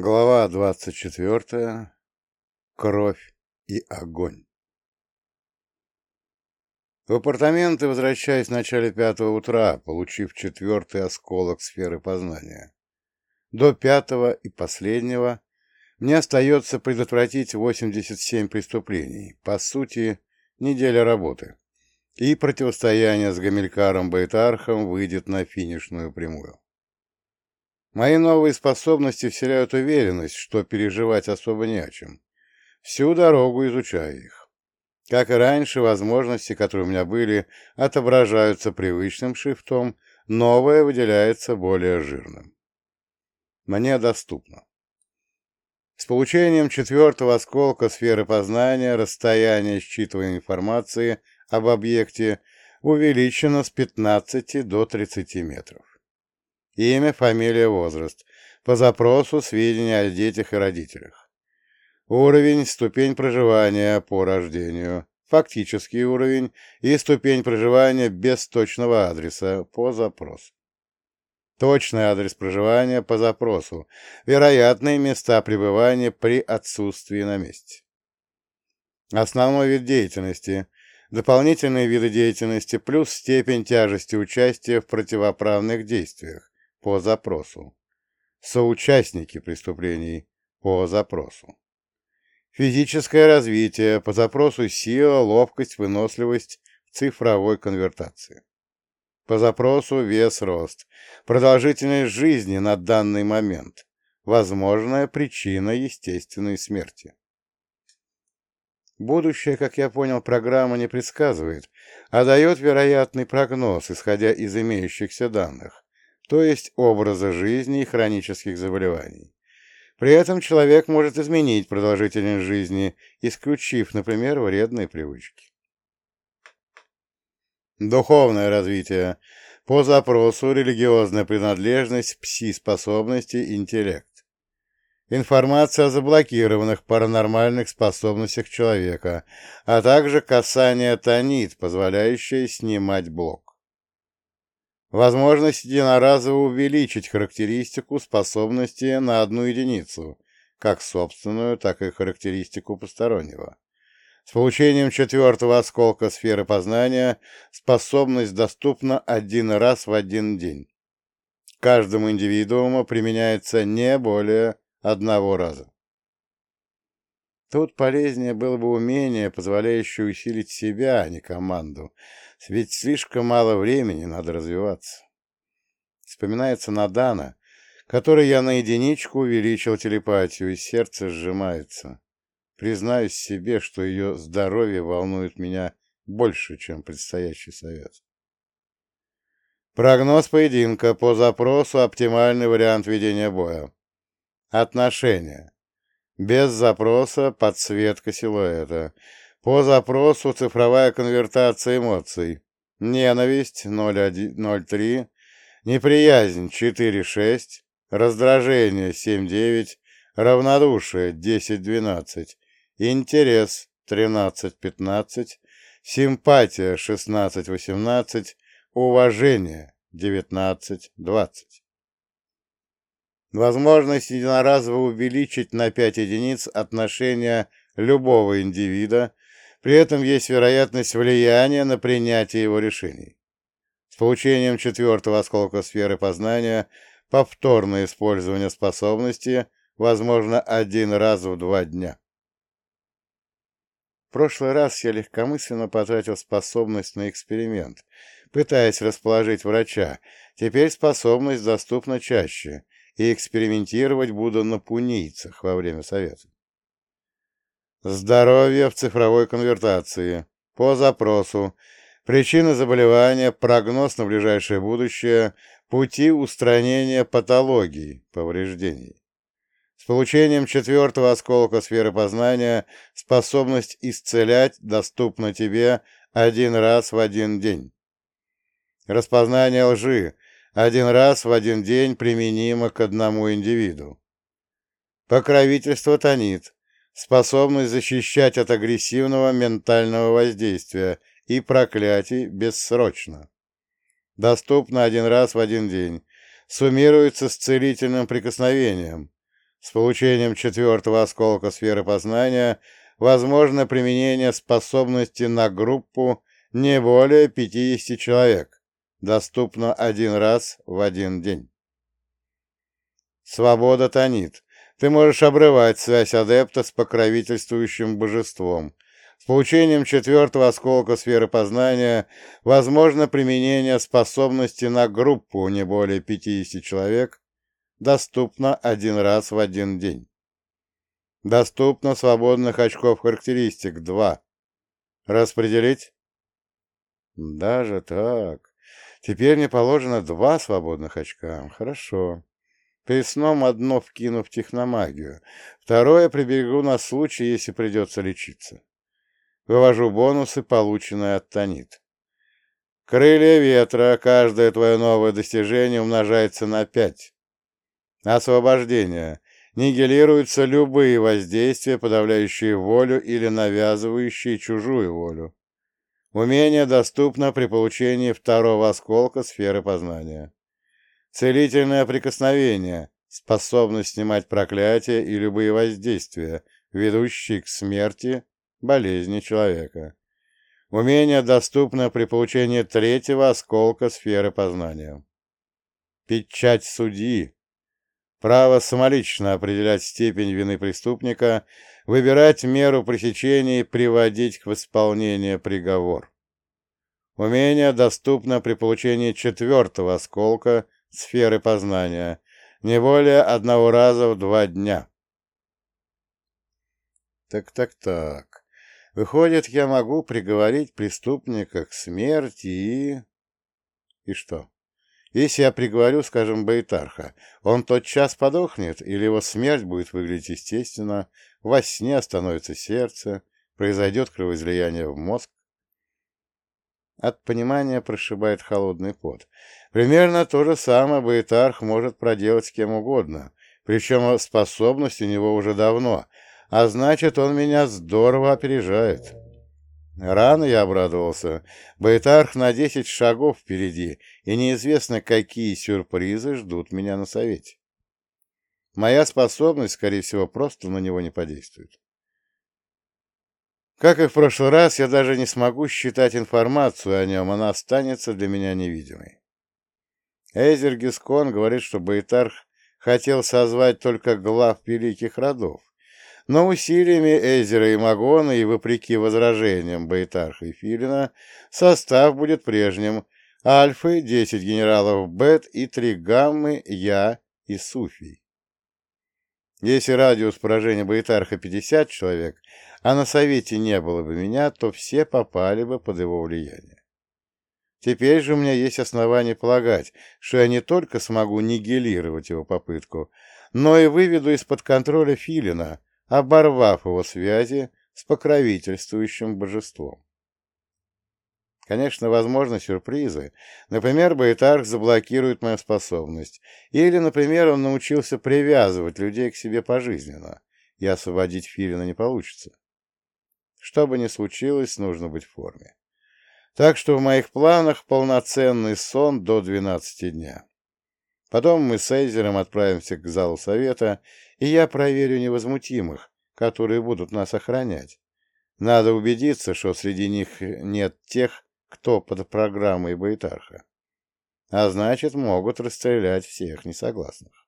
Глава двадцать четвертая. Кровь и огонь. В апартаменты возвращаясь в начале пятого утра, получив четвертый осколок сферы познания. До пятого и последнего мне остается предотвратить 87 преступлений, по сути, неделя работы, и противостояние с Гамилькаром Байтархом выйдет на финишную прямую. Мои новые способности вселяют уверенность, что переживать особо не о чем. Всю дорогу изучаю их. Как и раньше, возможности, которые у меня были, отображаются привычным шрифтом, новое выделяется более жирным. Мне доступно. С получением четвертого осколка сферы познания расстояние считывания информации об объекте увеличено с 15 до 30 метров. Имя, фамилия, возраст. По запросу сведения о детях и родителях. Уровень, ступень проживания по рождению. Фактический уровень и ступень проживания без точного адреса по запросу. Точный адрес проживания по запросу. Вероятные места пребывания при отсутствии на месте. Основной вид деятельности. Дополнительные виды деятельности плюс степень тяжести участия в противоправных действиях по запросу. Соучастники преступлений по запросу. Физическое развитие по запросу сила, ловкость, выносливость в цифровой конвертации. По запросу вес, рост. Продолжительность жизни на данный момент. Возможная причина естественной смерти. Будущее, как я понял, программа не предсказывает, а дает вероятный прогноз, исходя из имеющихся данных, то есть образа жизни и хронических заболеваний. При этом человек может изменить продолжительность жизни, исключив, например, вредные привычки. Духовное развитие. По запросу религиозная принадлежность, пси-способности, интеллект. Информация о заблокированных паранормальных способностях человека, а также касание тонит, позволяющее снимать блок. Возможность единоразово увеличить характеристику способности на одну единицу, как собственную, так и характеристику постороннего. С получением четвертого осколка сферы познания способность доступна один раз в один день. Каждому индивидууму применяется не более одного раза. Тут полезнее было бы умение, позволяющее усилить себя, а не команду, ведь слишком мало времени, надо развиваться. Вспоминается Надана, которой я на единичку увеличил телепатию, и сердце сжимается. Признаюсь себе, что ее здоровье волнует меня больше, чем предстоящий совет. Прогноз поединка по запросу оптимальный вариант ведения боя. Отношения. Без запроса подсветка силуэта. По запросу цифровая конвертация эмоций. Ненависть 0.3, неприязнь 4.6, раздражение 7.9, равнодушие 10.12, интерес 13.15, симпатия 16.18, уважение 19.20. Возможность единоразово увеличить на 5 единиц отношения любого индивида при этом есть вероятность влияния на принятие его решений. С получением четвертого осколка сферы познания повторное использование способности возможно один раз в два дня. В прошлый раз я легкомысленно потратил способность на эксперимент, пытаясь расположить врача. Теперь способность доступна чаще, и экспериментировать буду на пунийцах во время совета. Здоровье в цифровой конвертации. По запросу. Причина заболевания, прогноз на ближайшее будущее, пути устранения патологий, повреждений. С получением четвертого осколка сферы познания способность исцелять доступна тебе один раз в один день. Распознание лжи один раз в один день применимо к одному индивиду. Покровительство тонит способность защищать от агрессивного ментального воздействия и проклятий бессрочно. Доступно один раз в один день. Суммируется с целительным прикосновением. С получением четвертого осколка сферы познания возможно применение способности на группу не более 50 человек. Доступно один раз в один день. Свобода тонит. Ты можешь обрывать связь адепта с покровительствующим божеством. С получением четвертого осколка сферы познания возможно применение способности на группу не более 50 человек. Доступно один раз в один день. Доступно свободных очков характеристик 2. Распределить? Даже так. Теперь мне положено два свободных очка. Хорошо. Перед сном одно вкину в техномагию, второе приберегу на случай, если придется лечиться. Вывожу бонусы, полученные от Танит. Крылья ветра, каждое твое новое достижение умножается на пять. Освобождение. Нигилируются любые воздействия, подавляющие волю или навязывающие чужую волю. Умение доступно при получении второго осколка сферы познания. Целительное прикосновение, способность снимать проклятия и любые воздействия, ведущие к смерти, болезни человека. Умение доступно при получении третьего осколка сферы познания. Печать судьи. Право самолично определять степень вины преступника, выбирать меру пресечения и приводить к исполнению приговор. Умение доступно при получении четвертого осколка сферы познания, не более одного раза в два дня. Так-так-так. Выходит, я могу приговорить преступника к смерти и... И что? Если я приговорю, скажем, Байтарха, он тот час подохнет, или его смерть будет выглядеть естественно, во сне остановится сердце, произойдет кровоизлияние в мозг, от понимания прошибает холодный пот. Примерно то же самое Баэтарх может проделать с кем угодно, причем способность у него уже давно, а значит, он меня здорово опережает. Рано я обрадовался. Баэтарх на десять шагов впереди, и неизвестно, какие сюрпризы ждут меня на совете. Моя способность, скорее всего, просто на него не подействует. Как и в прошлый раз, я даже не смогу считать информацию о нем, она останется для меня невидимой. Эзер Гискон говорит, что Байтарх хотел созвать только глав великих родов, но усилиями Эзера и Магона и вопреки возражениям Байтарха и Филина состав будет прежним. Альфы, 10 генералов Бет и 3 гаммы, я и Суфий. Если радиус поражения Байтарха 50 человек, а на совете не было бы меня, то все попали бы под его влияние. Теперь же у меня есть основания полагать, что я не только смогу нигилировать его попытку, но и выведу из-под контроля Филина, оборвав его связи с покровительствующим божеством. Конечно, возможны сюрпризы. Например, Байтарх заблокирует мою способность. Или, например, он научился привязывать людей к себе пожизненно, и освободить Филина не получится. Что бы ни случилось, нужно быть в форме. Так что в моих планах полноценный сон до 12 дня. Потом мы с Эйзером отправимся к залу совета, и я проверю невозмутимых, которые будут нас охранять. Надо убедиться, что среди них нет тех, кто под программой Байтарха. А значит, могут расстрелять всех несогласных.